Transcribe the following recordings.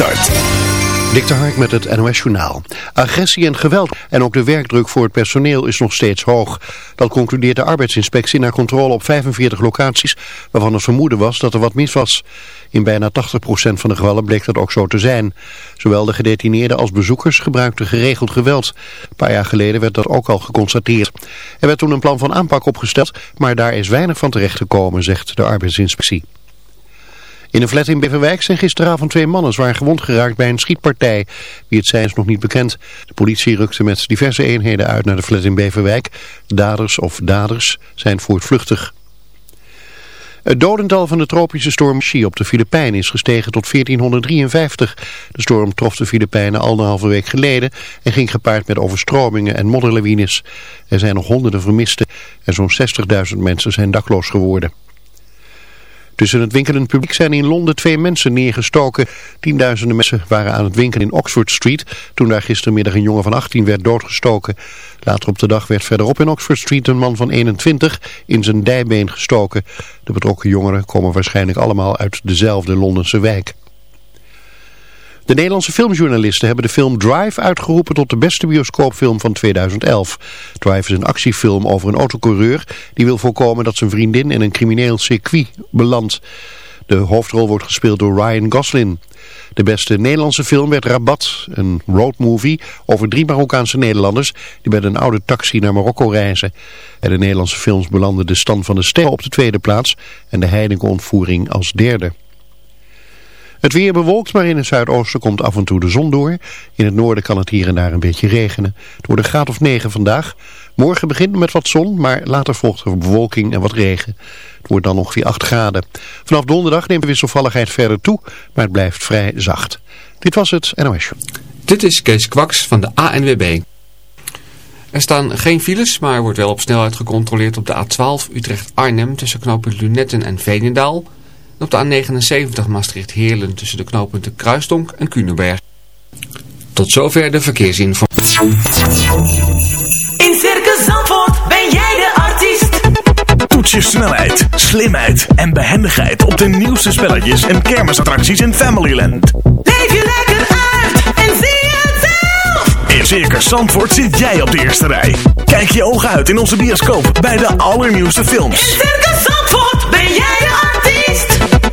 start. Dik Hark met het NOS Journaal. Agressie en geweld en ook de werkdruk voor het personeel is nog steeds hoog. Dat concludeert de arbeidsinspectie na controle op 45 locaties... waarvan het vermoeden was dat er wat mis was. In bijna 80% van de gevallen bleek dat ook zo te zijn. Zowel de gedetineerden als bezoekers gebruikten geregeld geweld. Een paar jaar geleden werd dat ook al geconstateerd. Er werd toen een plan van aanpak opgesteld... maar daar is weinig van terecht gekomen, zegt de arbeidsinspectie. In een flat in Beverwijk zijn gisteravond twee mannen zwaar gewond geraakt bij een schietpartij. Wie het zijn is nog niet bekend. De politie rukte met diverse eenheden uit naar de flat in Beverwijk. Daders of daders zijn voortvluchtig. Het dodental van de tropische storm Xi op de Filipijnen is gestegen tot 1453. De storm trof de Filipijnen anderhalve week geleden en ging gepaard met overstromingen en modderlawines. Er zijn nog honderden vermisten en zo'n 60.000 mensen zijn dakloos geworden. Tussen het winkelend publiek zijn in Londen twee mensen neergestoken. Tienduizenden mensen waren aan het winkelen in Oxford Street toen daar gistermiddag een jongen van 18 werd doodgestoken. Later op de dag werd verderop in Oxford Street een man van 21 in zijn dijbeen gestoken. De betrokken jongeren komen waarschijnlijk allemaal uit dezelfde Londense wijk. De Nederlandse filmjournalisten hebben de film Drive uitgeroepen tot de beste bioscoopfilm van 2011. Drive is een actiefilm over een autocoureur die wil voorkomen dat zijn vriendin in een crimineel circuit belandt. De hoofdrol wordt gespeeld door Ryan Gosling. De beste Nederlandse film werd Rabat, een roadmovie over drie Marokkaanse Nederlanders die met een oude taxi naar Marokko reizen. En de Nederlandse films belanden de stand van de sterren op de tweede plaats en de Heideke-ontvoering als derde. Het weer bewolkt, maar in het zuidoosten komt af en toe de zon door. In het noorden kan het hier en daar een beetje regenen. Het wordt een graad of 9 vandaag. Morgen begint met wat zon, maar later volgt er bewolking en wat regen. Het wordt dan ongeveer 8 graden. Vanaf donderdag neemt de wisselvalligheid verder toe, maar het blijft vrij zacht. Dit was het NOS. Dit is Kees Kwaks van de ANWB. Er staan geen files, maar wordt wel op snelheid gecontroleerd op de A12 Utrecht-Arnhem tussen knopen Lunetten en Veenendaal op de A79 Maastricht-Heerlen tussen de knooppunten Kruisdonk en Kunenberg. Tot zover de verkeersinformatie. In Circus Zandvoort ben jij de artiest. Toets je snelheid, slimheid en behendigheid op de nieuwste spelletjes en kermisattracties in Familyland. Leef je lekker uit en zie het zelf. In Circus Zandvoort zit jij op de eerste rij. Kijk je ogen uit in onze bioscoop bij de allernieuwste films. In Circus Zandvoort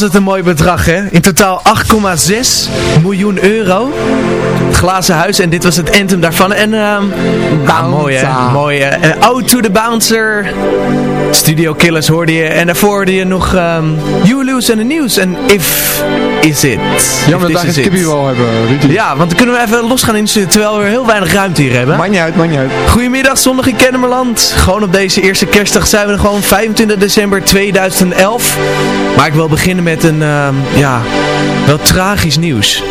Was het een mooi bedrag, hè? In totaal 8,6 miljoen euro. Het glazen huis en dit was het anthem daarvan. En ehm ah, mooi hè, mooi Out to the Bouncer. Studio Killers hoorde je. En daarvoor hoorde je nog ehm You Lose and the News. En If Is It. Jammer dat wij Is geen wel hebben, Ruud. Ja, want dan kunnen we even los gaan insturen terwijl we heel weinig ruimte hier hebben. Maakt niet uit, maakt niet uit. Goedemiddag, zondag in Kennemerland. Gewoon op deze eerste kerstdag zijn we er gewoon 25 december 2011. Maar ik wil beginnen met een, ehm, ja, wel tragisch nieuws.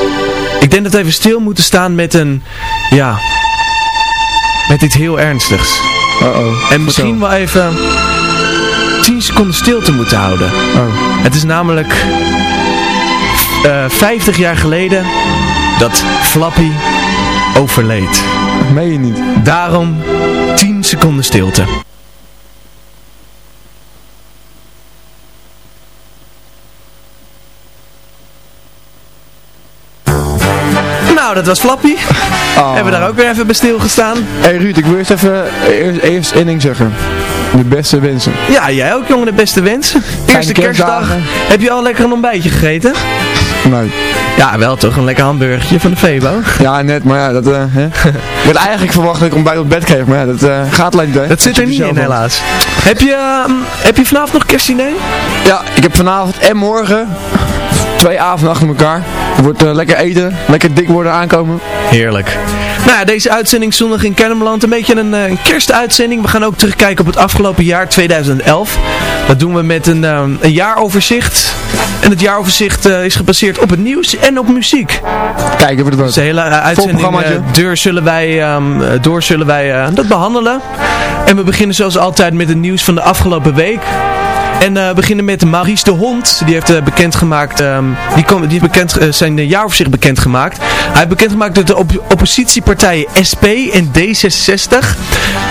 Ik denk dat we even stil moeten staan met een, ja, met iets heel ernstigs. Uh-oh. En misschien wel even 10 seconden stilte moeten houden. Oh. Het is namelijk eh 50 jaar geleden dat Flappy overleed. Meen je niet. Daarom 10 seconden stilte. Nou, dat was Flappy. Oh. Hebben we daar ook weer even bij stilgestaan. Hé hey Ruud, ik wil eerst even eerst, eerst één ding zeggen. De beste wensen. Ja, jij ook jongen, de beste wensen. Eerste kerstdag. Heb je al lekker een ontbijtje gegeten? Nee. Ja, wel toch, een lekker hamburgertje van de Febo. Ja, net, maar ja, dat... eh hè? eigenlijk verwacht dat ik ontbijt op bed kreeg, maar ja, dat eh, gaat alleen niet, hè. Dat zit er niet in helaas. Heb je, ehm, heb je vanavond nog kerstdiner? Ja, ik heb vanavond en morgen twee avonden achter elkaar. Er wordt eh, lekker eten, lekker dik worden aankomen. Heerlijk. Nou ja, deze uitzending zondag in Kennemerland, een beetje een, eh, een kerstuitzending. We gaan ook terugkijken op het afgelopen jaar 2011. Dat doen we met een, eh, een jaaroverzicht. En het jaaroverzicht eh, is gebaseerd op het nieuws en op muziek. Kijken we het Dus de hele eh, uitzending door zullen wij, ehm, eh, door zullen wij dat behandelen. En we beginnen zoals altijd met het nieuws van de afgelopen week. En eh, we beginnen met Maurice de Hond. Die heeft eh, bekendgemaakt, ehm, die, kom, die bekend, eh, zijn bekendgemaakt. Hij heeft bekendgemaakt dat de op oppositiepartijen SP en D66,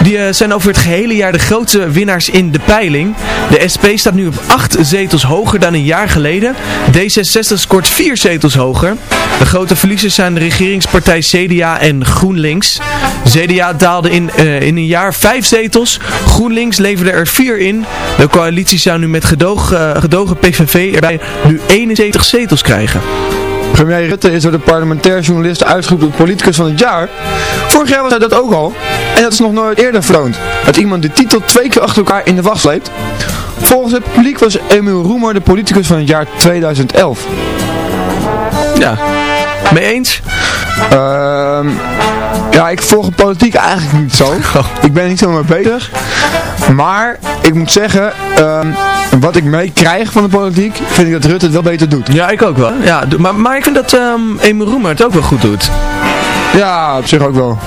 die zijn over het gehele jaar de grootste winnaars in de peiling. De SP staat nu op 8 zetels hoger dan een jaar geleden. D66 scoort 4 zetels hoger. De grote verliezers zijn de regeringspartij CDA en GroenLinks. CDA daalde in, in een jaar 5 zetels. GroenLinks leverde er 4 in. De coalitie zou nu met gedoog, eh, gedogen PVV erbij nu 71 zetels krijgen. Premier Rutte is door de parlementair journalisten uitgeroepen tot politicus van het jaar. Vorig jaar was hij dat ook al. En dat is nog nooit eerder vertoond. Dat iemand de titel twee keer achter elkaar in de wacht sleept. Volgens het publiek was Emiel Roemer de politicus van het jaar 2011. Ja, mee eens? Ehm ja, ik volg politiek eigenlijk niet zo. Ik ben niet zo mee bezig. Maar ik moet zeggen, ehm, wat ik meekrijg van de politiek, vind ik dat Rutte het wel beter doet. Ja, ik ook wel. Ja, maar, maar ik vind dat Emil Roemer het ook wel goed doet. Ja, op zich ook wel.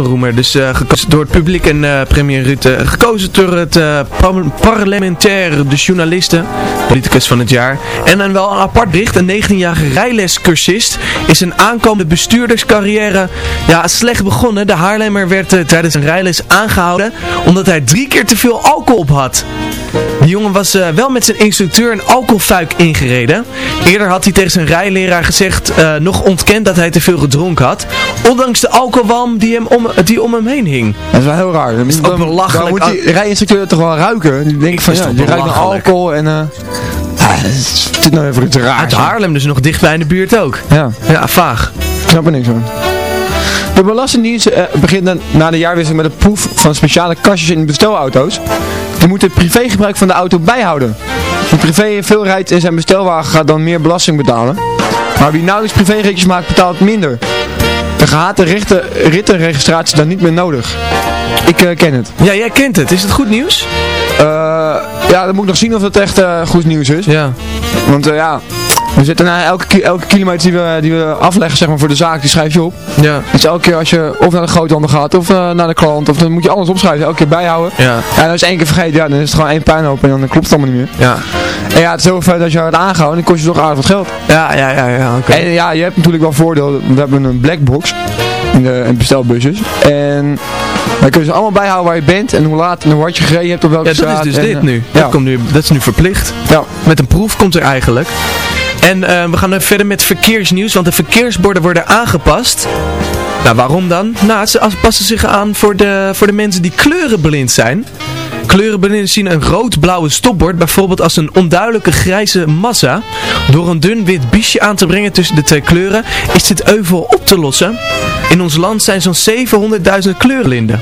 Roemer, dus eh, gekozen door het publiek en eh, premier Rutte. Gekozen door het eh, par- parlementair, de journalisten, politicus van het jaar. En dan wel een apart bericht, een 19-jarige rijlescursist is een aankomende bestuurderscarrière ja, slecht begonnen. De Haarlemmer werd tijdens een rijles aangehouden omdat hij drie keer te veel alcohol op had. De jongen was wel met zijn instructeur een alcoholfuik ingereden. Eerder had hij tegen zijn rijleraar gezegd, nog ontkend dat hij te veel gedronken had. Ondanks de alcoholwalm die, hem om, die om hem heen hing. Dat is wel heel raar. Dan, is ook belachelijk. Dan moet die rijinstructeur toch wel ruiken. Die denkt van, ja, die ruikt naar alcohol en... ja, dat is dit nou even raar. Uit. Haarlem dus nog dichtbij in de buurt ook. Ja, Ja, vaag. ik snap er niks van. De Belastingdienst eh, begint dan na de jaarwisseling met een proef van speciale kastjes in bestelauto's. Die moeten het privégebruik van de auto bijhouden. Wie privé veel rijdt in zijn bestelwagen gaat dan meer belasting betalen. Maar wie nauwelijks privéritjes maakt betaalt minder. De gehate richten, rittenregistratie is dan niet meer nodig. Ik eh, ken het. Ja, jij kent het. Is het goed nieuws? Eh, ja, dan moet ik nog zien of het echt eh, goed nieuws is. Ja. Want ja, we zitten na elke, ki- elke kilometer die we, die we afleggen zeg maar, voor de zaak, die schrijf je op. Ja. Dus elke keer als je of naar de groothandel gaat of eh, naar de klant, of dan moet je alles opschrijven, elke keer bijhouden. Ja. En als je één keer vergeet, ja, dan is het gewoon één puinhoop en dan klopt het allemaal niet meer. Ja. En ja, het is zo fijn dat je wordt aangehouden, dan kost je toch aardig wat geld. Ja, ja, ja, ja, oké. En ja, je hebt natuurlijk wel voordeel, we hebben een blackbox in de in bestelbusjes. En dan kun je ze allemaal bijhouden waar je bent en hoe laat en hoe hard je gereden hebt op welke Ja, dat is dus en, dit eh, nu. Ja, Dat, komt nu. dat is nu verplicht. ja. Met een proef komt er eigenlijk. En eh, we gaan verder met verkeersnieuws, want de verkeersborden worden aangepast. Nou, waarom dan? Nou, ze as- passen zich aan voor de, voor de mensen die kleurenblind zijn. Kleurenblinden zien een rood-blauwe stopbord bijvoorbeeld als een onduidelijke grijze massa. Door een dun wit biesje aan te brengen tussen de twee kleuren is dit euvel op te lossen. In ons land zijn zo'n 700.000 kleurenblinden.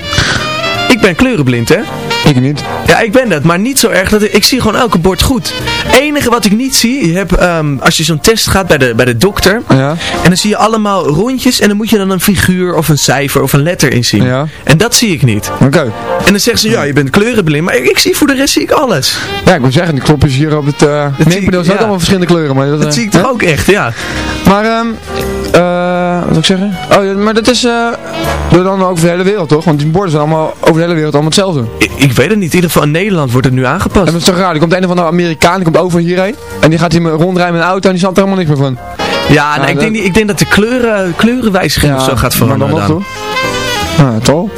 Ik ben kleurenblind, hè? Ik niet. Ja, ik ben dat, maar niet zo erg. Dat ik, ik zie gewoon elke bord goed. enige wat ik niet zie, je hebt, ehm, als je zo'n test gaat bij de, bij de dokter. Ja. En dan zie je allemaal rondjes en dan moet je dan een figuur of een cijfer of een letter inzien. Ja. En dat zie ik niet. Oké. En dan zeggen ze, ja, je bent kleurenblind. Maar ik, ik zie voor de rest zie ik alles. Ja, ik wil zeggen, die knopjes hier op het uh, ik- zijn ook allemaal verschillende kleuren. Maar dat, Dat eh, zie ik toch ook echt, ja. Maar, ehm eh, wat wil ik zeggen? Oh, maar dat is door dan over de hele wereld, toch? Want die borden zijn allemaal over de hele wereld allemaal hetzelfde. Ik, ik weet het niet. In ieder geval in Nederland wordt het nu aangepast. En dat is toch raar? Er komt een of andere Amerikaan, die komt over hierheen. En die gaat hier rondrijden met een auto en die snapt er helemaal niks meer van. Ja, Ja, ik, dat- denk, ik denk dat de kleuren, kleurenwijziging of zo gaat veranderen dan. dan nog, toch? Ah, toch?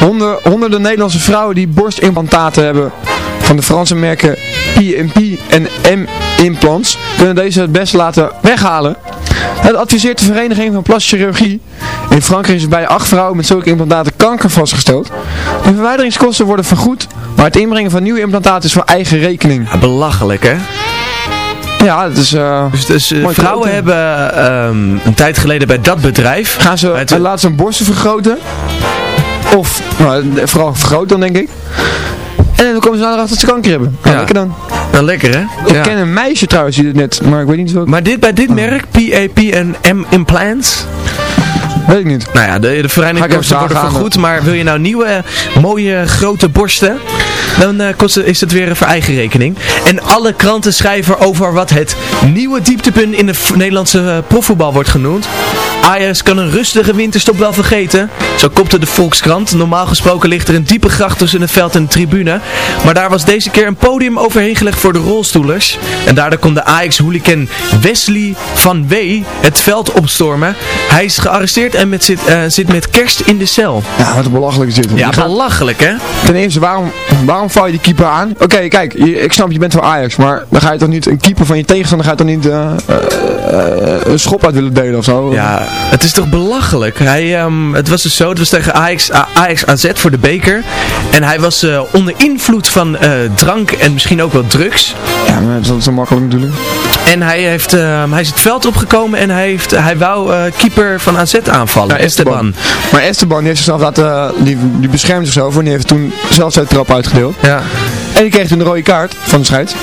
Honder, honderden Nederlandse vrouwen die borstimplantaten hebben van de Franse merken P&P en M-implants kunnen deze het best laten weghalen. Het adviseert de Vereniging van Plastische Chirurgie. In Frankrijk is bij acht vrouwen met zulke implantaten kanker vastgesteld. De verwijderingskosten worden vergoed, maar het inbrengen van nieuwe implantaten is voor eigen rekening. Belachelijk, hè? Ja, het is... eh, Dus, dus eh, vrouwen hebben ehm, een tijd geleden bij dat bedrijf... gaan ze Het- uh, laten ze hun borsten vergroten. Of, nou, vooral vergroten dan denk ik. En dan komen ze nou erachter dat ze kanker hebben. Nou, Ja. lekker dan. Nou, lekker, hè? Ik Ja. ken een meisje trouwens die het net, maar ik weet niet welke. Maar dit, bij dit merk, PAP en M-implants... Weet ik niet. Nou ja, de, de verenigingskosten even worden vergoed, maar wil je nou nieuwe, mooie, grote borsten, dan eh, kost is het weer voor eigen rekening. En alle kranten schrijven over wat het nieuwe dieptepunt in de Nederlandse eh, profvoetbal wordt genoemd. Ajax kan een rustige winterstop wel vergeten. Zo kopte de Volkskrant. Normaal gesproken ligt er een diepe gracht tussen het veld en de tribune. Maar daar was deze keer een podium overheen gelegd voor de rolstoelers. En daardoor kon de Ajax-hooligan Wesley van W. het veld opstormen. Hij is gearresteerd en met zit, eh, zit met kerst in de cel. Ja, wat een belachelijke zit. Ja, gaat- belachelijk hè? Ten eerste, waarom, waarom val je die keeper aan? Oké, kijk, je- ik snap je bent voor Ajax, maar dan ga je toch niet een keeper van je tegenstander, ga je toch niet eh, eh, een schop uit willen delen of zo? Ja, het is toch belachelijk. Hij, ehm, het was dus zo, het was tegen Ajax, Ajax AZ voor de beker. En hij was eh, onder invloed van eh, drank en misschien ook wel drugs. Ja, maar dat is zo makkelijk natuurlijk. En hij, heeft, ehm, hij is het veld opgekomen en hij, heeft, hij wou eh, keeper van AZ aanvallen. Ja, Esteban. Maar Esteban die heeft zichzelf laten, die, die beschermde zichzelf en die heeft toen zelf zijn trap uitgedeeld. Ja. En die kreeg toen de rode kaart van de scheids.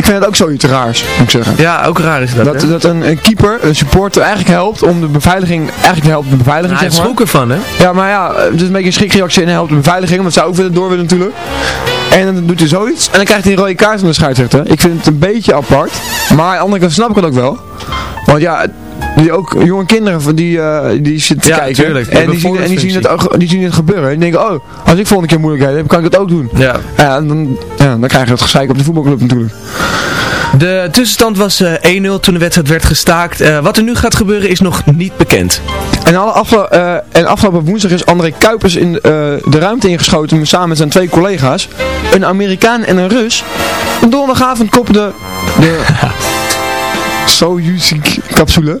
Ik vind het ook zoiets raars, moet ik zeggen. ja, ook raar is dat. Dat, dat een, een keeper, een supporter eigenlijk helpt om de beveiliging, eigenlijk helpt de beveiliging Nou, hij zeg maar. schrok ervan hè? Ja, maar ja, het is een beetje een schrikreactie en hij helpt de beveiliging, want zij ook willen door willen natuurlijk. En dan doet hij zoiets en dan krijgt hij een rode kaart van de scheidsrechter. Ik vind het een beetje apart, maar aan de andere kant snap ik het ook wel. Want ja, die ook jonge kinderen die, eh, die zitten te Ja, kijken. tuurlijk, en die zien, en die zien, het, ook- die zien het gebeuren. En die denken, oh, als ik volgende keer moeilijkheden heb, kan ik het ook doen. Ja. Ja, en dan, ja, dan krijg je het gezeik op de voetbalclub natuurlijk. De tussenstand was eh, 1-0 toen de wedstrijd werd gestaakt. Eh, wat er nu gaat gebeuren is nog niet bekend. En, alle en afgelopen woensdag is André Kuipers in de ruimte ingeschoten samen met zijn twee collega's. Een Amerikaan en een Rus. En donderdagavond kopte de Soyuz-capsule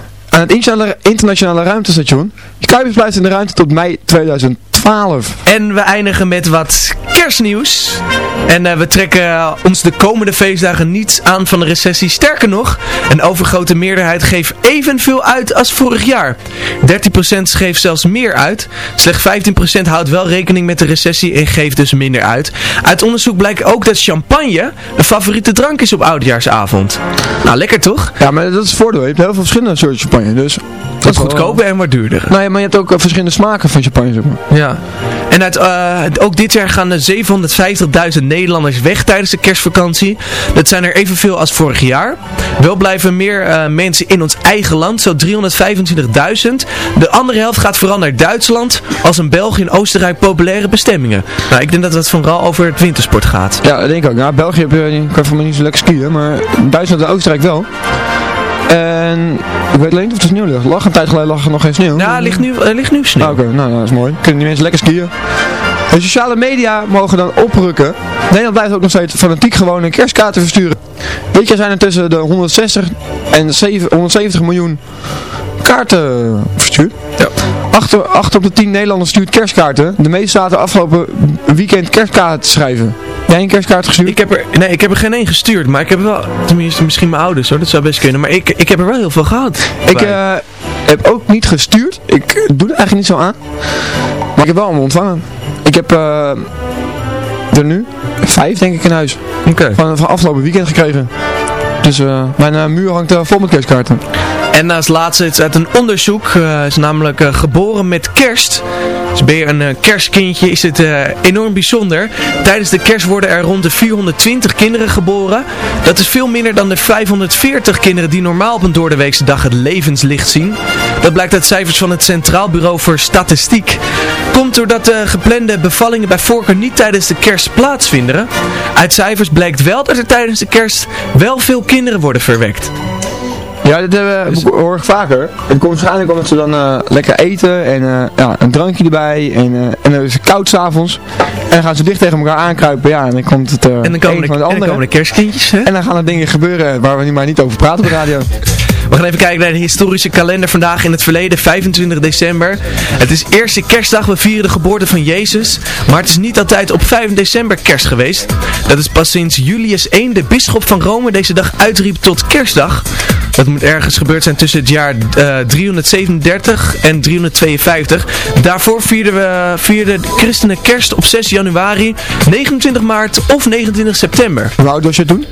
aan het internationale- ruimtestation. Kuipers blijft in de ruimte tot mei 2012. En we eindigen met wat kerstnieuws. En eh, we trekken eh, ons de komende feestdagen niets aan van de recessie. Sterker nog, een overgrote meerderheid geeft evenveel uit als vorig jaar. 13% geeft zelfs meer uit. Slechts 15% houdt wel rekening met de recessie en geeft dus minder uit. Uit onderzoek blijkt ook dat champagne de favoriete drank is op oudjaarsavond. Nou, lekker toch? Ja, maar dat is het voordeel. Je hebt heel veel verschillende soorten champagne. Dus Dat is goedkoper en wat duurder. Nee, maar je hebt ook eh, verschillende smaken van champagne, zeg maar. Ja. En uit, eh, ook dit jaar gaan er 750.000 Nederlanders weg tijdens de kerstvakantie. Dat zijn er evenveel als vorig jaar. Wel blijven meer eh, mensen in ons eigen land, zo 325.000. De andere helft gaat vooral naar Duitsland, als in België en Oostenrijk populaire bestemmingen. Nou, ik denk dat het vooral over het wintersport gaat. Ja, dat denk ik ook. Ja, België heb je, kan voor mij niet zo lekker skiën, maar Duitsland en Oostenrijk wel. En ik weet alleen niet of er sneeuw ligt. Lag een tijd geleden lag er nog geen sneeuw. Ja, er ligt nu, er ligt nu sneeuw. Ah, Oké, nou, nou, dat is mooi. Kunnen die mensen lekker skiën. De sociale media mogen dan oprukken. Nederland blijft ook nog steeds fanatiek gewoon een kerstkaarten versturen. Dit jaar zijn er tussen de 160 en 7 170 miljoen kaarten verstuurd. Ja. Achter, acht op de 10 Nederlanders stuurt kerstkaarten. De meeste zaten afgelopen weekend kerstkaarten te schrijven. Jij een kerstkaart gestuurd? Ik heb er, nee, ik heb er geen één gestuurd, maar ik heb wel, tenminste misschien mijn ouders hoor, dat zou best kunnen, maar ik, ik heb er wel heel veel gehad. Ik eh, heb ook niet gestuurd. Ik doe er eigenlijk niet zo aan. Maar ik heb wel allemaal ontvangen. Ik heb eh, er nu vijf denk ik in huis. Oké. Van, van afgelopen weekend gekregen. Dus eh, mijn muur hangt vol met kerstkaarten. En als laatste iets uit een onderzoek, is namelijk geboren met kerst. Dus ben je een eh, kerstkindje, is het eh, enorm bijzonder. Tijdens de kerst worden er rond de 420 kinderen geboren. Dat is veel minder dan de 540 kinderen die normaal op een doordeweekse dag het levenslicht zien. Dat blijkt uit cijfers van het Centraal Bureau voor Statistiek. Komt doordat de geplande bevallingen bij voorkeur niet tijdens de kerst plaatsvinden. Uit cijfers blijkt wel dat er tijdens de kerst wel veel kinderen worden verwekt. Ja, dat hebben we, hoor ik vaker. Het komt waarschijnlijk omdat ze dan eh, lekker eten en eh, ja, een drankje erbij en, eh, en dan is het koud s'avonds. En dan gaan ze dicht tegen elkaar aankruipen, ja, en dan komt het eh En dan komen, een de, van en de dan andere. komen de kerstkindjes. Hè? En dan gaan er dingen gebeuren waar we nu maar niet over praten op de radio. We gaan even kijken naar de historische kalender vandaag in het verleden, 25 december. Het is eerste kerstdag, we vieren de geboorte van Jezus. Maar het is niet altijd op 5 december kerst geweest. Dat is pas sinds Julius I, de bisschop van Rome, deze dag uitriep tot kerstdag. Dat moet ergens gebeurd zijn tussen het jaar eh, 337 en 352. Daarvoor vierden, we, vierden de christenen kerst op 6 januari, 29 maart of 29 september. Hoe oud was je toen?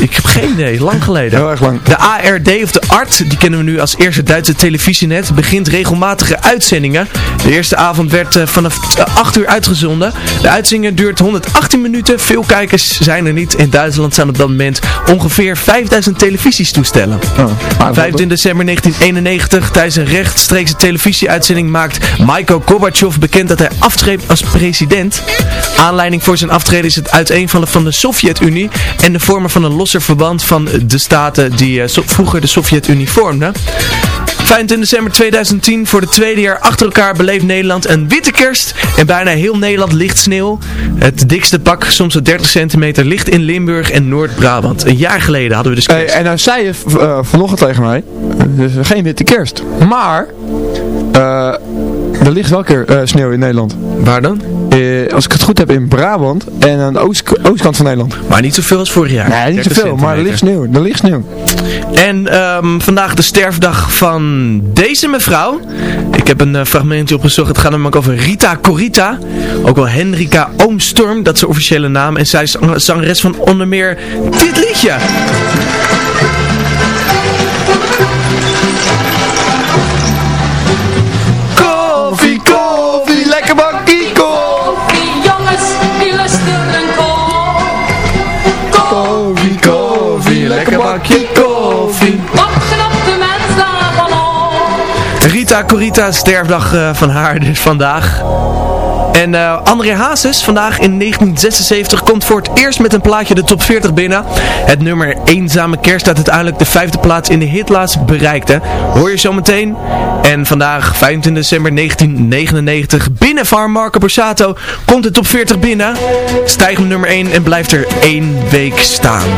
Ik heb geen idee, lang geleden. Heel erg lang. De ARD of de ART, die kennen we nu als eerste Duitse televisienet, begint regelmatige uitzendingen. De eerste avond werd eh, vanaf eh, 8 uur uitgezonden. De uitzending duurt 118 minuten. Veel kijkers zijn er niet. In Duitsland zijn op dat moment ongeveer 5000 televisietoestellen. Oh, 25 december 1991, tijdens een rechtstreekse televisieuitzending maakt Michael Gorbachev bekend dat hij aftreedt als president. Aanleiding voor zijn aftreden is het uiteenvallen van de Sovjet-Unie en de vormen van een verband van de staten die eh, vroeger de Sovjet-Unie vormden. 25 december 2010, voor de tweede jaar achter elkaar beleeft Nederland een witte kerst. En bijna heel Nederland ligt sneeuw. Het dikste pak, soms tot 30 centimeter, ligt in Limburg en Noord-Brabant. Een jaar geleden hadden we dus kerst. en nou zei je eh, vanochtend tegen mij, dus geen witte kerst. Maar, eh, er ligt wel keer eh, sneeuw in Nederland. Waar dan? Eh, als ik het goed heb in Brabant en aan de oost, oostkant van Nederland. Maar niet zoveel als vorig jaar. Nee, niet 30 zoveel, maar er ligt sneeuw. Er ligt sneeuw. En ehm, vandaag de sterfdag van deze mevrouw. Ik heb een eh, fragmentje opgezocht. Het gaat namelijk over Rita Corita. Ook wel Henrika Oomstorm, dat is haar officiële naam. En zij is zang- zangeres van onder meer dit liedje. Bakje koffie. Rita Corita, sterfdag eh, van haar dus vandaag. En eh, André Hazes, vandaag in 1976, komt voor het eerst met een plaatje de top 40 binnen. Het nummer Eenzame Kerst dat uiteindelijk de vijfde plaats in de hitlijst bereikte. Hoor je zo meteen. En vandaag, 25 december 1999, binnen van Marco Borsato, komt de top 40 binnen. Stijgt op nummer 1 en blijft er één week staan.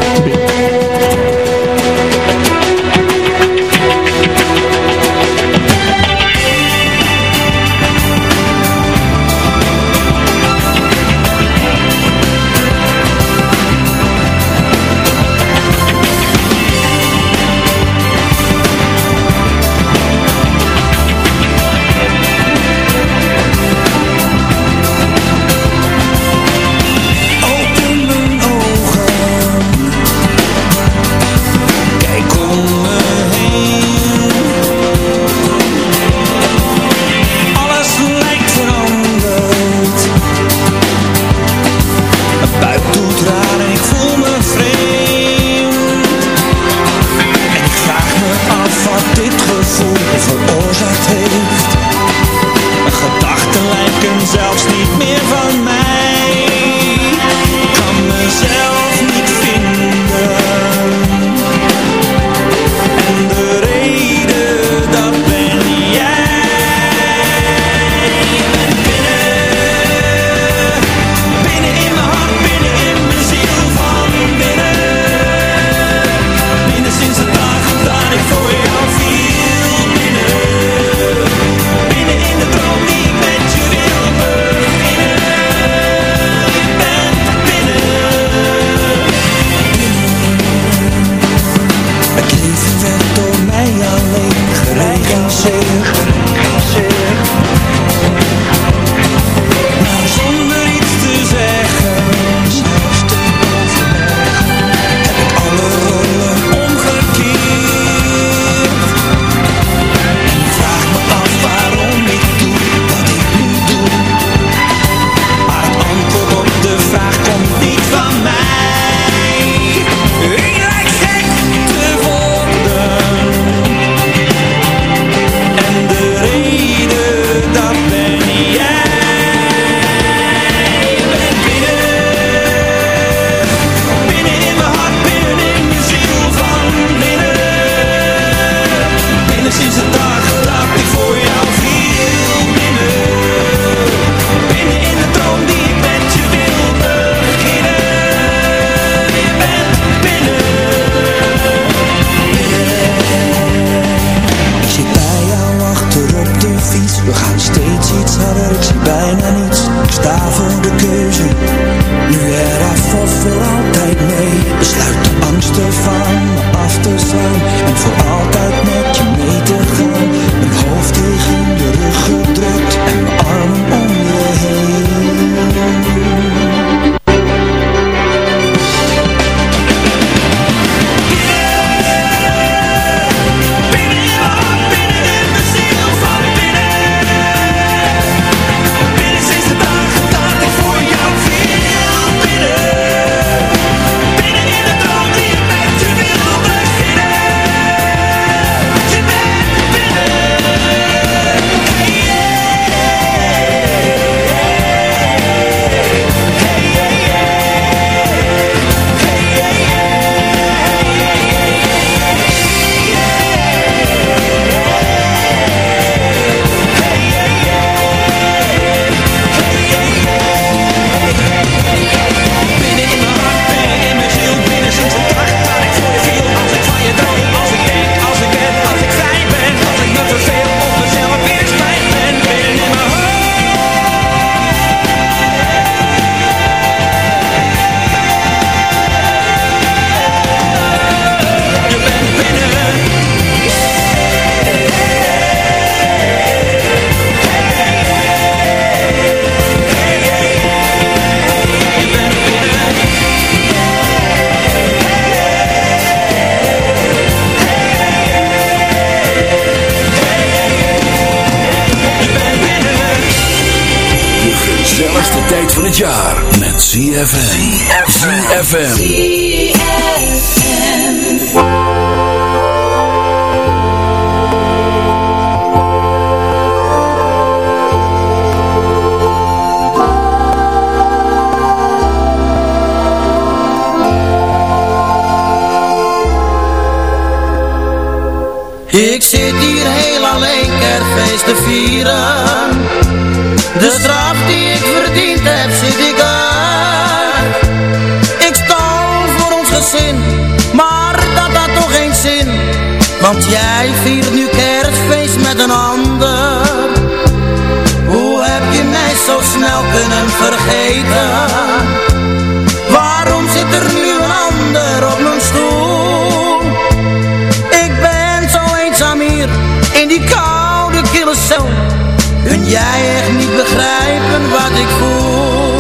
Jij echt niet begrijpen wat ik voel.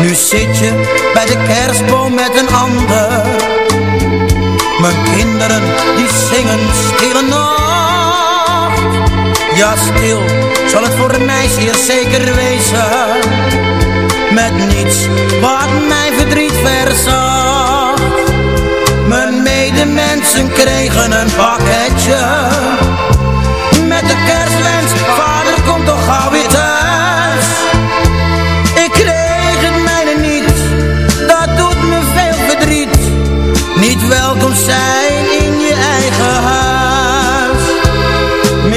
Nu zit je bij de kerstboom met een ander. Mijn kinderen die zingen stille nacht Ja stil zal het voor mij zeer zeker wezen. Met niets wat mijn verdriet verzacht Mijn medemensen kregen een pakketje vader komt toch gauw weer thuis. Ik kreeg het mijne niet, dat doet me veel verdriet. Niet welkom zijn in je eigen huis.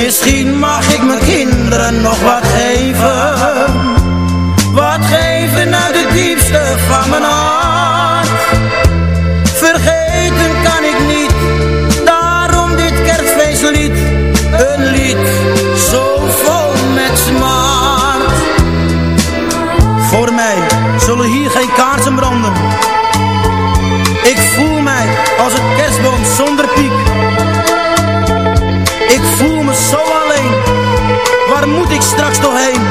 Misschien mag ik mijn kinderen nog wat geven. Wat geven uit het diepste van mijn hart voel mij als een kerstboom zonder piek. Ik voel me zo alleen, waar moet ik straks nog heen?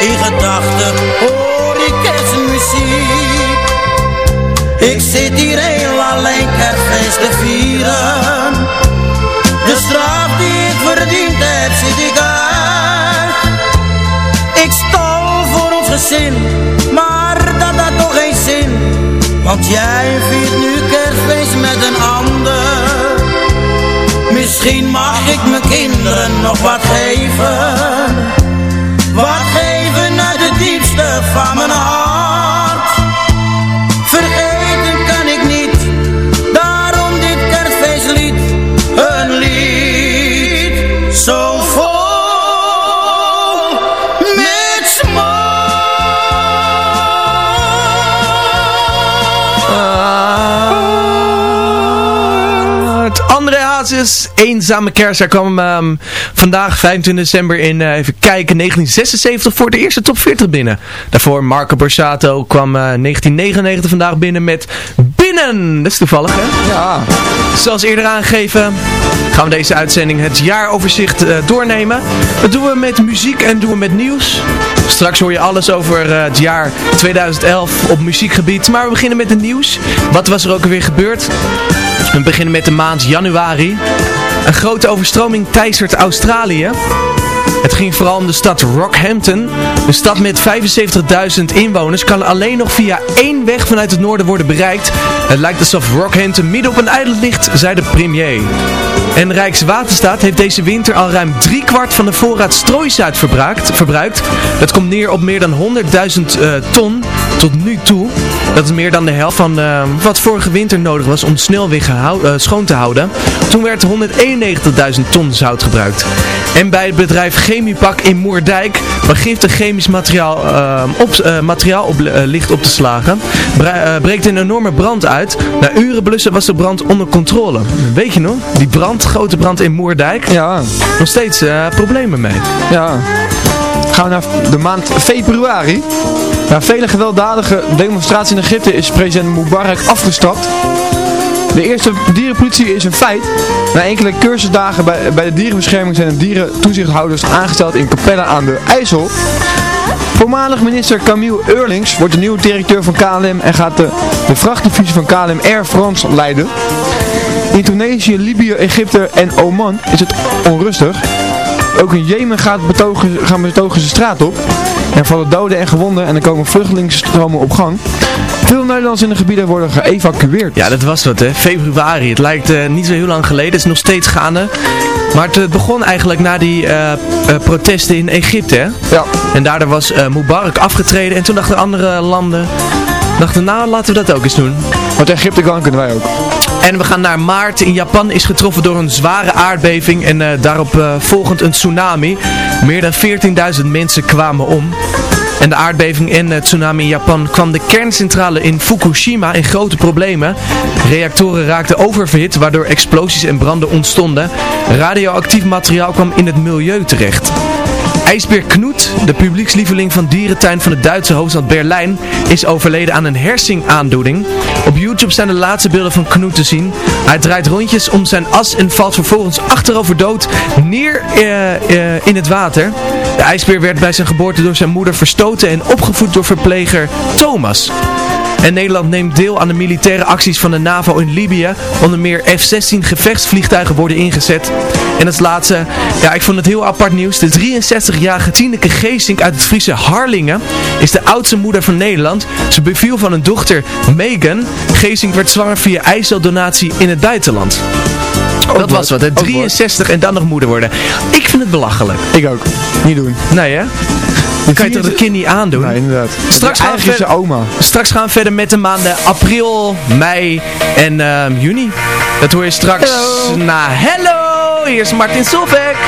In gedachten hoor ik kerstmuziek. Ik zit hier heel alleen kerstfeest te vieren. De straf die ik verdiend heb zit ik uit Ik stal voor ons gezin Maar dat had toch geen zin Want jij viert nu kerstfeest met een ander. Misschien mag ik mijn kinderen nog wat geven. Wat geven uit het diepste van mijn hart Eenzame Kerst. Daar kwam ehm, vandaag 25 december in, eh, even kijken, 1976 voor de eerste top 40 binnen. Daarvoor Marco Borsato kwam eh, 1999 vandaag binnen met Binnen. Dat is toevallig hè? Ja. Zoals eerder aangegeven gaan we deze uitzending het jaaroverzicht eh, doornemen. Dat doen we met muziek en doen we met nieuws. Straks hoor je alles over eh, het jaar 2011 op muziekgebied. Maar we beginnen met het nieuws. Wat was er ook alweer gebeurd? We beginnen met de maand januari. Een grote overstroming teistert Australië. Het ging vooral om de stad Rockhampton. De stad met 75.000 inwoners kan alleen nog via één weg vanuit het noorden worden bereikt. Het lijkt alsof Rockhampton midden op een eiland ligt, zei de premier. En Rijkswaterstaat heeft deze winter al ruim driekwart van de voorraad strooisout verbruikt. Dat komt neer op meer dan 100.000 eh, ton tot nu toe. Dat is meer dan de helft van eh, wat vorige winter nodig was om snelweg eh, schoon te houden. Toen werd 191.000 ton zout gebruikt. En bij het bedrijf Chemiepak in Moerdijk, waar giftig chemisch materiaal, eh, op, eh, materiaal op, eh, ligt op te slagen, bre- eh, breekt een enorme brand uit. Na uren blussen was de brand onder controle. Weet je nog? Die brand, grote brand in Moerdijk. Ja. Nog steeds problemen mee. Ja. Gaan we naar de maand februari. Na vele gewelddadige demonstraties in Egypte is president Mubarak afgestapt. De eerste dierenpolitie is een feit. Na enkele cursusdagen bij, bij de dierenbescherming zijn de dierentoezichthouders aangesteld in Capelle aan de IJssel. Voormalig minister Camille Eurlings wordt de nieuwe directeur van KLM en gaat de, de vrachtdivisie van KLM Air France leiden. In Tunesië, Libië, Egypte en Oman is het onrustig. Ook in Jemen gaat betogen, gaan betogers de straat op. Er vallen doden en gewonden en er komen vluchtelingenstromen op gang. Veel Nederlanders in de gebieden worden geëvacueerd. Ja, dat was wat hè. Februari. Het lijkt eh, niet zo heel lang geleden. Het is nog steeds gaande. Maar het eh, begon eigenlijk na die eh, protesten in Egypte hè. Ja. En daardoor was Mubarak afgetreden. En toen dachten andere landen... Dachten, nou laten we dat ook eens doen. Want Egypte kan, kunnen wij ook. En we gaan naar maart. In Japan is getroffen door een zware aardbeving en daarop volgend een tsunami. Meer dan 14.000 mensen kwamen om. En de aardbeving en tsunami in Japan kwam de kerncentrale in Fukushima in grote problemen. Reactoren raakten oververhit waardoor explosies en branden ontstonden. Radioactief materiaal kwam in het milieu terecht. IJsbeer Knoet, de publiekslieveling van dierentuin van de Duitse hoofdstad Berlijn, is overleden aan een hersenaandoening. Op YouTube zijn de laatste beelden van Knoet te zien. Hij draait rondjes om zijn as en valt vervolgens achterover dood neer eh, eh, in het water. De ijsbeer werd bij zijn geboorte door zijn moeder verstoten en opgevoed door verpleger Thomas. En Nederland neemt deel aan de militaire acties van de NAVO in Libië. Onder meer F-16 gevechtsvliegtuigen worden ingezet. En als laatste, ja ik vond het heel apart nieuws. De 63-jarige Tineke Geesink uit het Friese Harlingen is de oudste moeder van Nederland. Ze beviel van een dochter Megan. Geesink werd zwanger via eiceldonatie in het buitenland. Dat was wat, hè? 63 en dan nog moeder worden. Ik vind het belachelijk. Ik ook. Niet doen. Nee hè? Dan kan je toch een kind niet aandoen? Nee, inderdaad. Straks gaan, we oma. straks gaan we verder met de maanden april, mei en ehm, juni. Dat hoor je straks na Hello! Hier is Martin Solveig.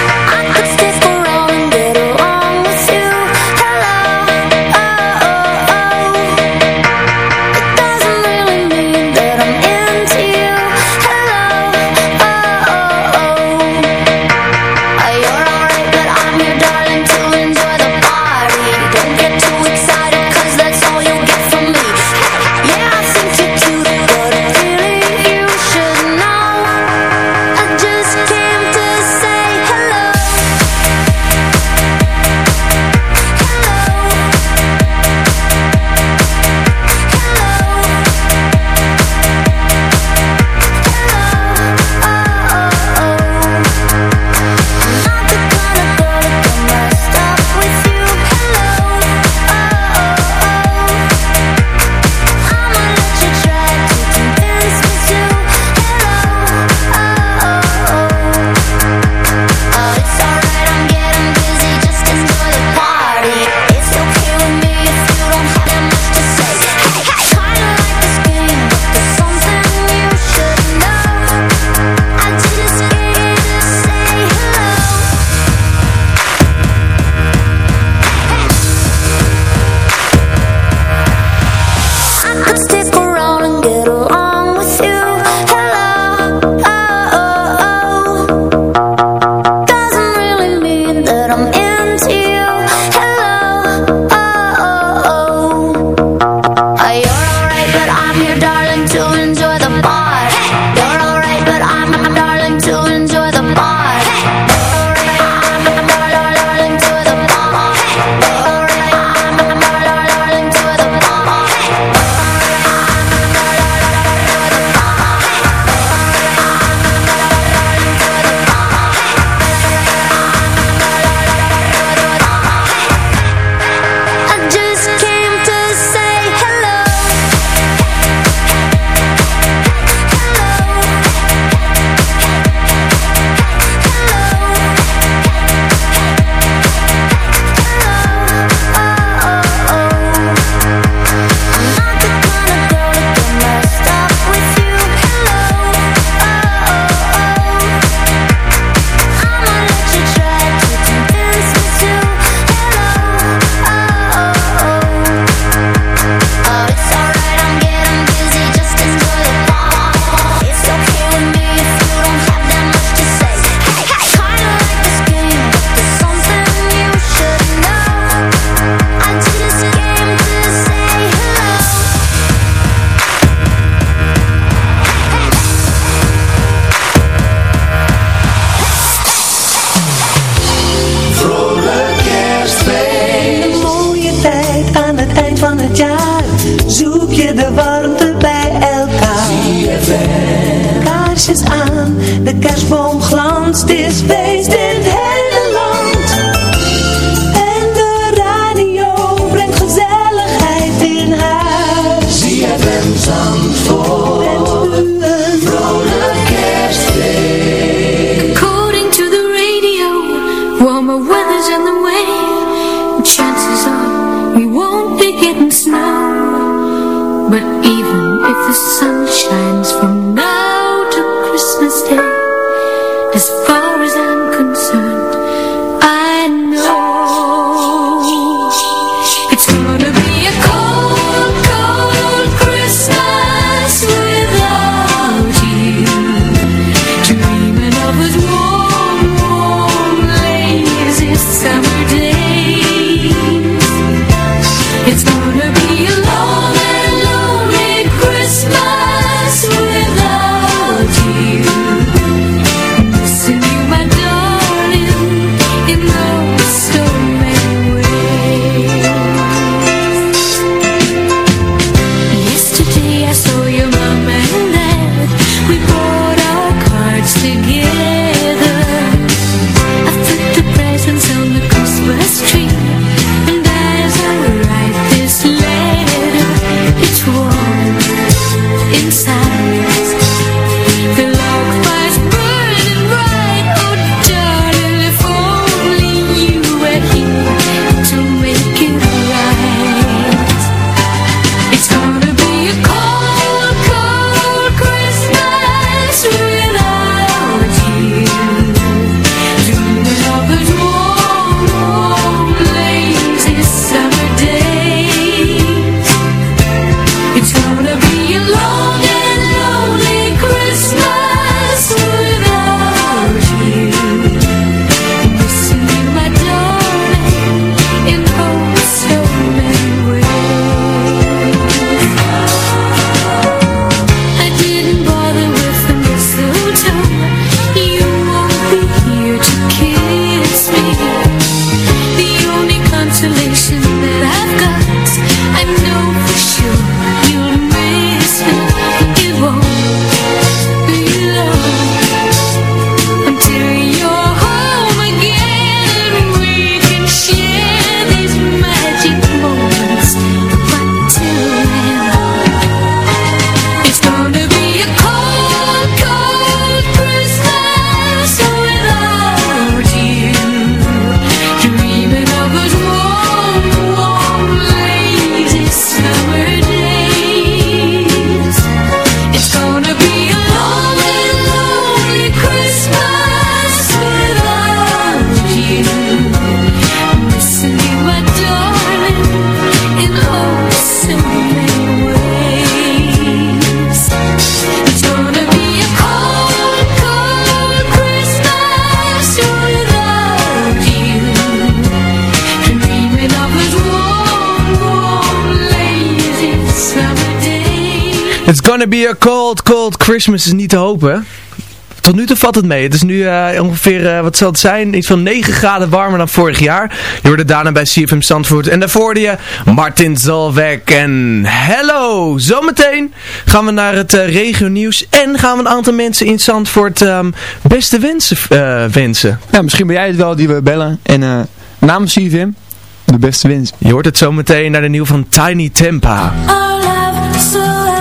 It's gonna be a cold, cold Christmas is niet te hopen. Tot nu toe valt het mee. Het is nu eh, ongeveer, eh, wat zal het zijn, iets van 9 graden warmer dan vorig jaar. Je hoorde daarna bij CFM Zandvoort. En daarvoor hoorde je Martin Zolwek en hello! Zometeen gaan we naar het uh, regionieuws en gaan we een aantal mensen in Zandvoort ehm, beste wensen eh, wensen. Ja, misschien ben jij het wel die we bellen. En eh namens CFM, de beste wens. Je hoort het zometeen naar de nieuw van Tiny Tempa. Love.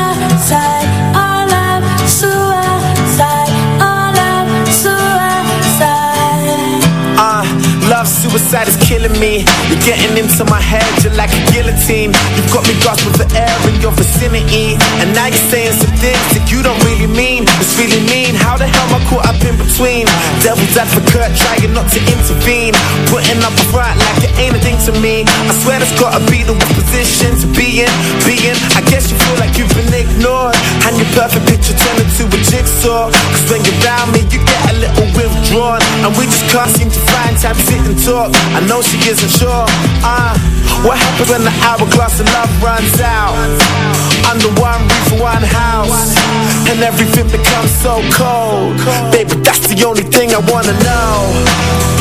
Uh, love suicide is killing me. You're getting into my head, you're like a guillotine. You've got me gasping for air your vicinity. And now you're saying some things that you don't really mean. It's really mean. How the hell am I caught up in between? Devil's advocate, trying not to intervene. Putting up a front like it ain't a thing to me. I swear that's gotta be the position to be in. Being, I guess you feel like you've been ignored. And your perfect picture turned into a jigsaw. Cause when you're around me, you get a little withdrawn. And we just can't seem to find time to sit and talk. I know she isn't sure. Uh, what happens when the hourglass of love runs out? Under one roof, one house. And everything becomes so cold. Baby, that's the only thing I wanna know.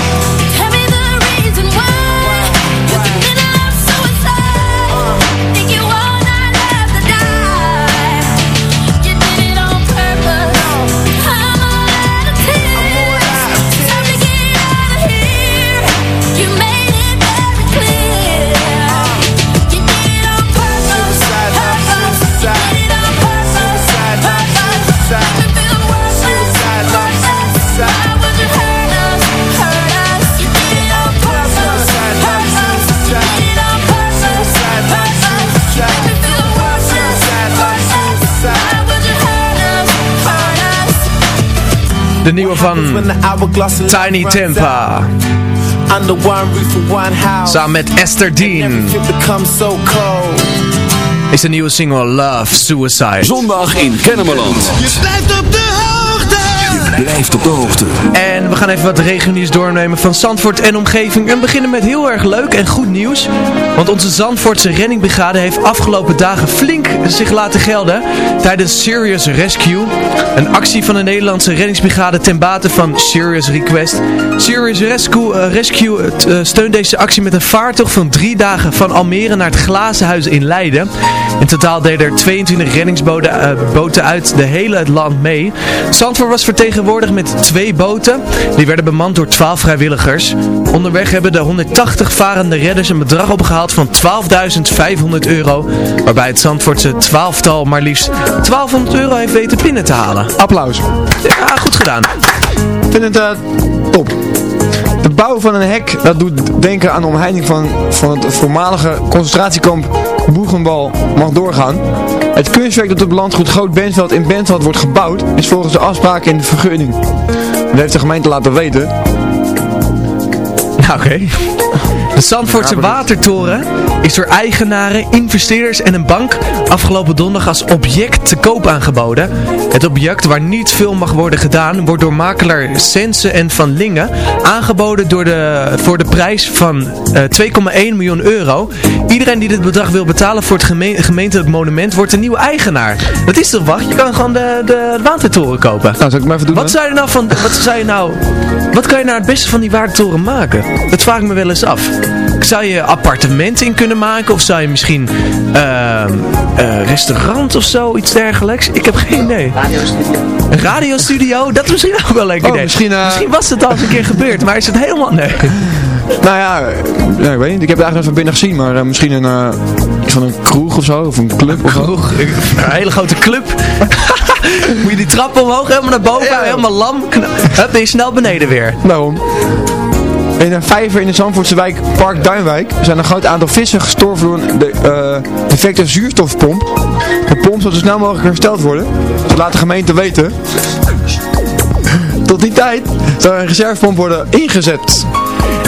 De nieuwe van Tiny Tempa. Under one roof and one house. Samen met Esther Dean. Is de nieuwe single Love Suicide. Zondag in Kennemerland. Je blijft op de hoogte. Blijft op de hoogte. En we gaan even wat regionieuws doornemen van Zandvoort en omgeving. En beginnen met heel erg leuk en goed nieuws. Want onze Zandvoortse reddingbrigade heeft afgelopen dagen flink zich laten gelden tijdens Serious Rescue. Een actie van de Nederlandse reddingsbrigade ten bate van Serious Request. Serious Rescue, eh, Rescue eh, steunt deze actie met een vaartocht van drie dagen van Almere naar het Glazen Huis in Leiden. In totaal deden er 22 reddingsboten eh, boten uit de hele land mee. Zandvoort was vertegenwoordigd met twee boten. Die werden bemand door 12 vrijwilligers. Onderweg hebben de 180 varende redders een bedrag opgehaald van 12.500 euro. Waarbij het Zandvoortse twaalftal maar liefst 1200 euro heeft weten binnen te halen. Applaus. Ja, goed gedaan. Ik vind het eh, top. De bouw van een hek, dat doet denken aan de omheining van, van het voormalige concentratiekamp Boegenbal mag doorgaan. Het kunstwerk dat op landgoed Groot Bentveld in Bentveld wordt gebouwd, is volgens de afspraken in de vergunning. Dat heeft de gemeente laten weten. Nou, oké. De Zandvoortse Watertoren is door eigenaren, investeerders en een bank afgelopen donderdag als object te koop aangeboden. Het object waar niet veel mag worden gedaan wordt door makelaar Sense en Van Lingen aangeboden door de, voor de prijs van eh, 2,1 miljoen euro. Iedereen die dit bedrag wil betalen voor het geme gemeentelijk monument wordt een nieuwe eigenaar. Dat is toch wat? Je kan gewoon de, de Watertoren kopen. Nou, zal ik maar even doen? Wat zou je nou van, wat zou je nou, wat kan je nou het beste van die watertoren maken? Dat vraag ik me wel eens af. Zou je appartementen in kunnen maken? Of zou je misschien ehm eh, restaurant of zo, iets dergelijks? Ik heb geen idee. Een radiostudio? Dat is misschien ook wel een leuk Oh, idee. misschien, eh, misschien was het al eens een keer gebeurd, maar is het helemaal... Nee. Nou ja, ja, ik weet niet. Ik heb het eigenlijk even van binnen gezien, maar eh, misschien een, eh, van een kroeg of zo, of een club of zo. Kroeg, een hele grote club. Moet je die trap omhoog, helemaal naar boven, helemaal lam. Hup, ben je snel beneden weer. Daarom. In een vijver in de Zandvoortse wijk Park Duinwijk zijn een groot aantal vissen gestorven door een de, eh, defecte zuurstofpomp. De pomp zal zo snel mogelijk hersteld worden. Dat laat de gemeente weten. Tot die tijd zal een reservepomp worden ingezet.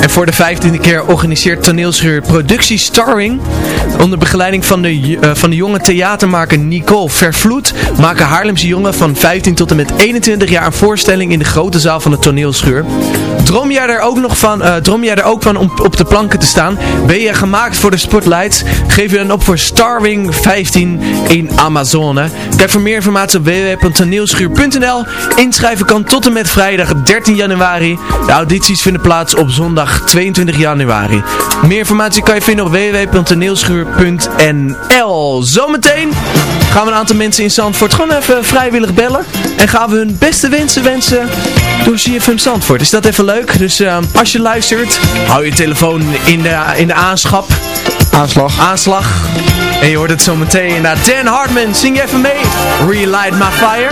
En voor de vijftiende keer organiseert toneelschuur Productie Starring Onder begeleiding van de, eh, van de jonge theatermaker Nicole Vervloed maken Haarlemse jongen van 15 tot en met 21 jaar een voorstelling in de grote zaal van de toneelschuur. Droom jij er ook nog van, eh, droom jij er ook van om op de planken te staan? Ben je gemaakt voor de spotlights? Geef je dan op voor Starwing 15 in Amazone. Kijk voor meer informatie op www.toneelschuur.nl. Inschrijven kan tot en met vrijdag 13 januari. De audities vinden plaats op zondag 22 januari. Meer informatie kan je vinden op www.toneelschuur.nl. Zometeen gaan we een aantal mensen in Zandvoort gewoon even vrijwillig bellen. En gaan we hun beste wensen wensen door CFM Zandvoort. Is dat even leuk? Dus eh, als je luistert, hou je telefoon in de, in de aanschap. Aanslag. Aanslag. En je hoort het zo meteen naar Dan Hartman. Zing je even mee. Relight my fire.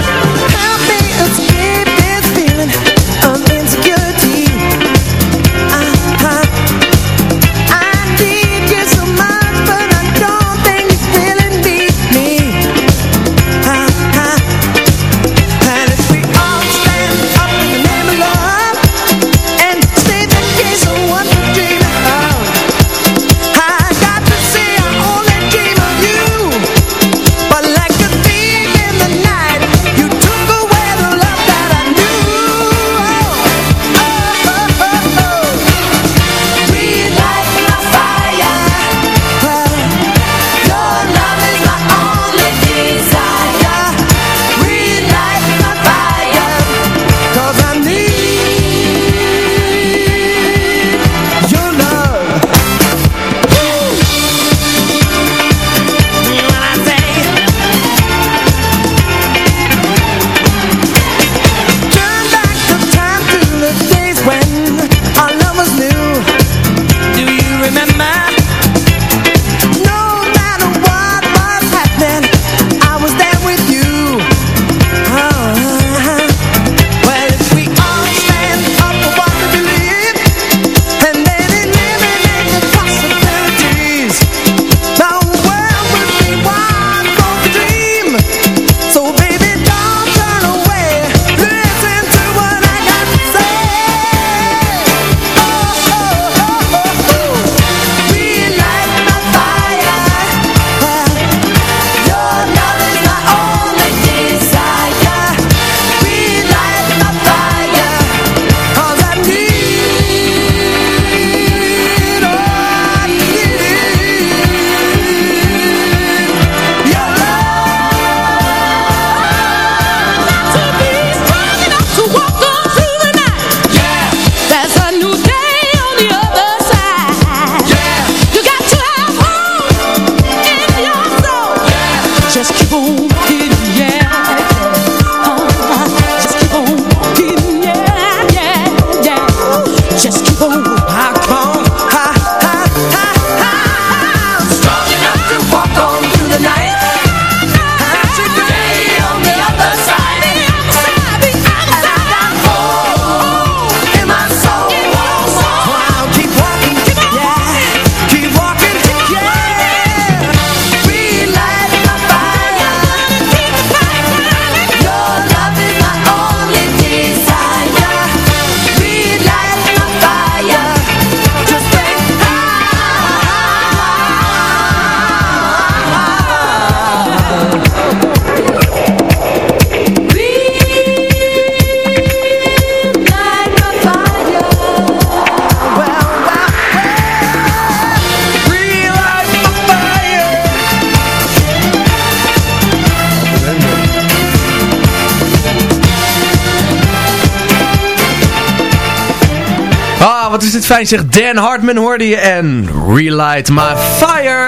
Wat is dit fijn zeg. Dan Hartman hoorde je en Relight My Fire.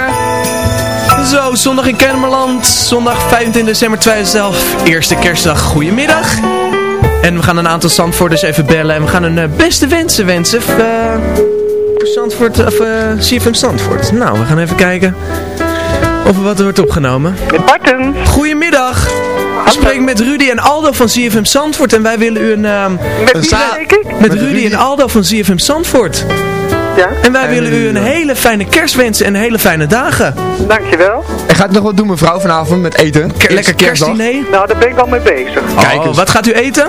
Zo, zondag in Kennemerland. Zondag 25 december 2011. Eerste kerstdag. Goedemiddag. En we gaan een aantal Zandvoorters even bellen. En we gaan hun eh, beste wensen wensen. eh voor Zandvoort, of eh CFM Zandvoort. Nou, we gaan even kijken of er wat wordt opgenomen. Met Barton. Goedemiddag. We spreken met Rudy en Aldo van CFM Zandvoort. En wij willen u een... ehm, Met een ik? Met Rudy en Aldo van CFM Zandvoort. Ja. En wij willen u een hele fijne kerst wensen en hele fijne dagen. Dankjewel. En gaat nog wat doen mevrouw vanavond met eten? lekker kerstdiner? Nou, daar ben ik al mee bezig. Oh, wat gaat u eten?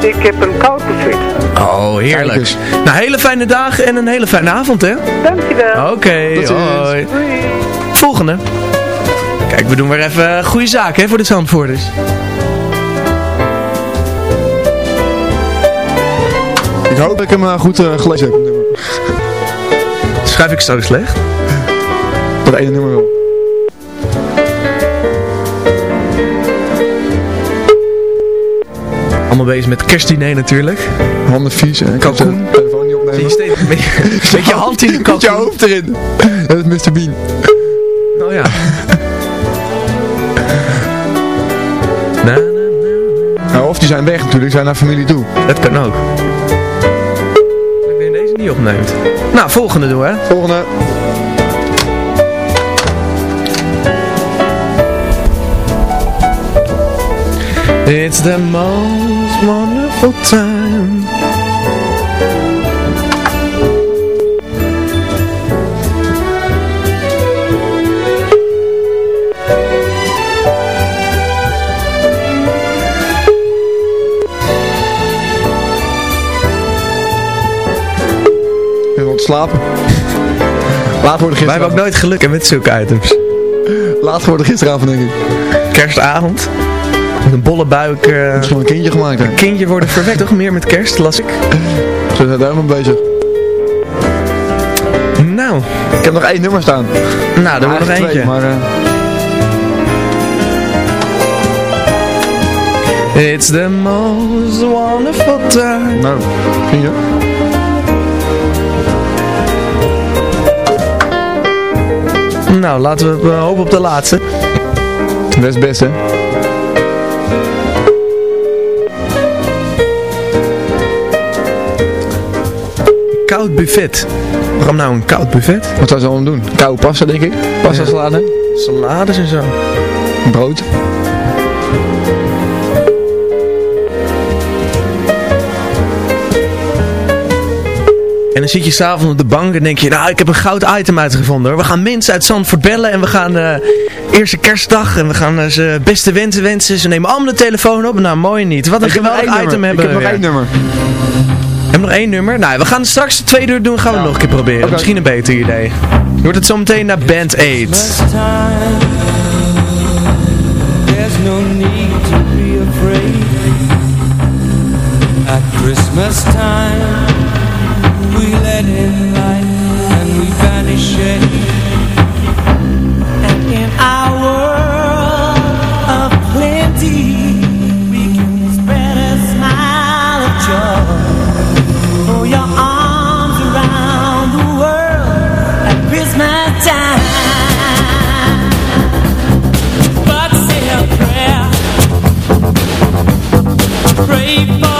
Ik heb een koud buffet. Oh, heerlijk. Nou, hele fijne dagen en een hele fijne avond, hè? Dankjewel. Oké, hoi. Doei. Volgende. Kijk, we doen weer even goede zaken hè, voor de Zandvoorters. Ik hoop dat ik hem eh, goed eh, gelezen heb. Schrijf ik zo slecht? Dat ene nummer wel. Allemaal bezig met kerstdiner natuurlijk. Handen vies. En Kalkoen. telefoon niet opnemen. Je steeds met je, met je hand in de Met je hoofd erin. Dat is Mr. Bean. Oh ja. Na, Nou, of die zijn weg natuurlijk, zijn naar familie toe. Dat kan ook. Ik ben deze niet opneemt. Nou, volgende doen hè. Volgende. It's the most wonderful time. Slapen. Laat worden Wij hebben ook gisteravond. nooit geluk met zulke items. Laat worden gisteravond denk ik. Kerstavond. Met een bolle buik. eh, Dat is gewoon een kindje gemaakt hè. kindje worden verwekt. Toch meer met kerst, las ik. Ze zijn daar helemaal bezig. Nou, Ik heb nog één nummer staan. nou, er wordt nog eentje. twee, maar eh, It's the most wonderful time. nou, zie je? Nou, laten we hopen op de laatste. Het beste. Koud buffet. Waarom nou een koud buffet? Wat zou ze allemaal doen? Koude pasta denk ik. Pasta Ja. salade. Salades en zo. Brood. En dan zit je s'avonds op de bank en denk je, nou ik heb een goud item uitgevonden hoor. We gaan mensen uit Zandvoort bellen en we gaan eh eerste kerstdag en we gaan eh, ze beste wensen wensen. Ze nemen allemaal de telefoon op. Nou mooi niet. Wat een Ik geweldig item nummer. hebben Ik heb we nog één nummer. We hebben nog één nummer. Nou, we gaan straks twee uur doen. Gaan we nog een keer proberen. Misschien een beter idee. Je hoort het zo meteen naar Band 8. There's no need to be afraid At Christmas time We let in light and we banish it. And in our world of plenty We can spread a smile of joy. Throw your arms around the world At Christmas time. But say a prayer. Pray for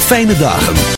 fijne dagen.